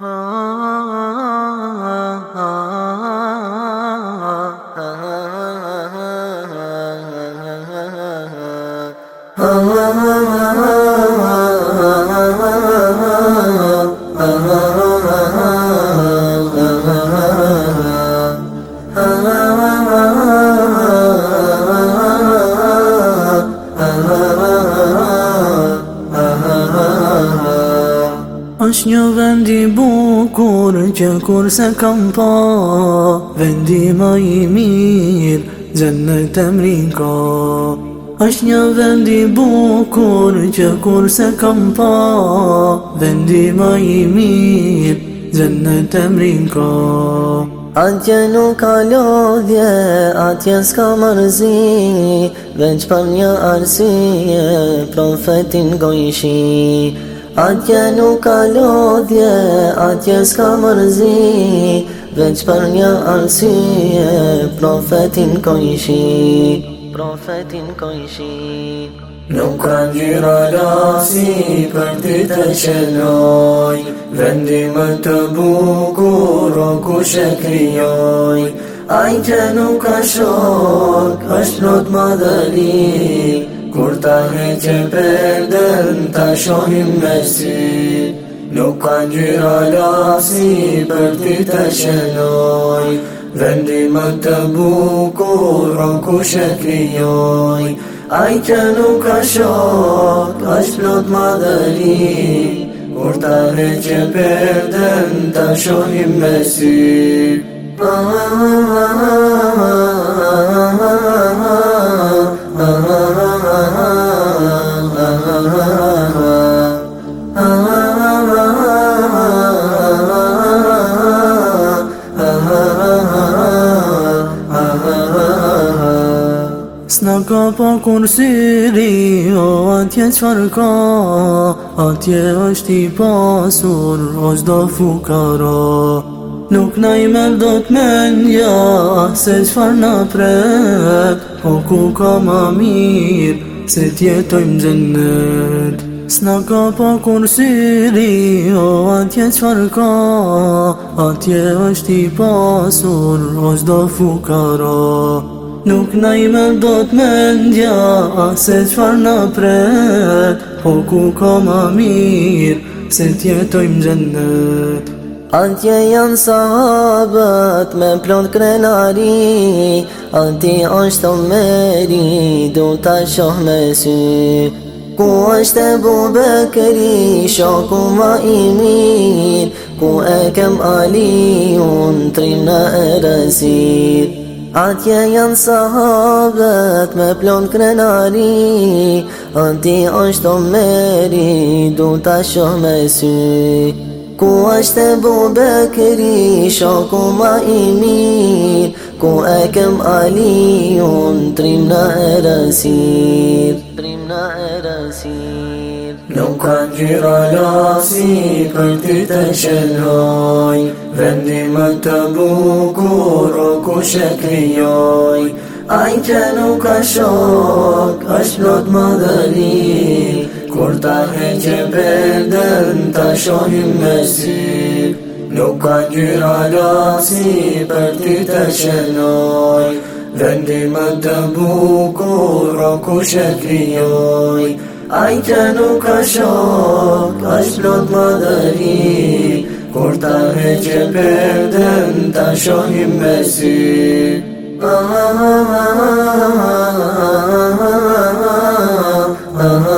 Ah. është një vendi bukur që kur se kam pa Vendi ma i mirë, zënë në temri është një vendi bukur që kur se kam pa Vendi ma i mirë, zënë në temri Atje nuk ka lodhje, atje s'ka mërzi Veç për një arsi, profetin gojshin Atje nuk ka lodje, atje s'ka mërzi Veç për një arsye, profetin ko Profetin ko Nuk ka njëra lasi për ti të qenoj Vendim e të bukur o ku shë krijoj Ajtje nuk ka shok, është not madhëri Kur ta një që përden, ta shohim me si Nuk ka një lasi për ti të shenoj Vendi më të bukur, o ku shëtë njoj Aj që nuk ka shok, është plot më dhe Kur ta një që përden, ta shohim me si Pa, S'na ka po kursyri, o atje qfar ka, atje është i pasur, është do fukara Nuk na imel do t'menja, se qfar napret, o ku ka ma mirë, se tjetoj më zëndet S'na ka po kursyri, o atje qfar ka, atje është i pasur, është do fukara Nuk na ime bot me ndja, a se qfar na prejt Po ku ka ma mirë, se tjetoj më gjenët Atje janë sahabët, me plonë krenari Anti ashtë të meri, du ta shoh me syrë Ku ashte bube këri, shoku ma i mirë Ku e kem ali, unë trinë e rëzirë Atje janë sahabët me plon krenari Ati është o meri, du të shumë e sy Ku është e bube këri, shoku ma i mirë Ku e kem ali, unë trim në erësir Trim në Nuk kanë gjyra lasi për ti të qëlloj Vendi më të bukur o ku shekrijoj Aj që nuk ka shok, është plot më dëri Kur ta heqe përden, ta shohim me si Nuk kanë gjyra lasi për ti të qëlloj Vendi më të bukur o ku shekrijoj Ai që nuk ka shok, është plot madhëri Kur ta he që përdem, ta shohim me